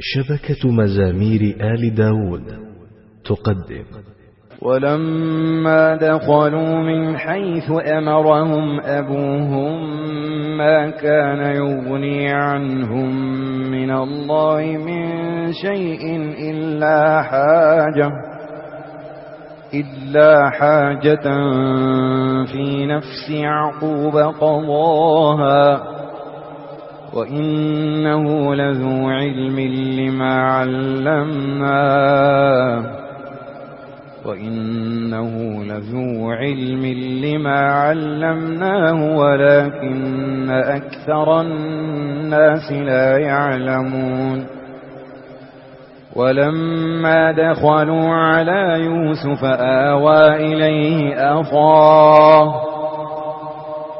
شبكة مزامير آل داود تقدم. ولما دخلوا من حيث أمرهم أبوهم ما كان يغني عنهم من الله من شيء إلا حاجة إلا حاجة في نفس يعقوب قضاها. وإنه لذو علم لما علمناه وإنه لذو علم لما علمناه ولكن أكثر الناس لا يعلمون ولما دخلوا على يوسف آوى إليه أخاه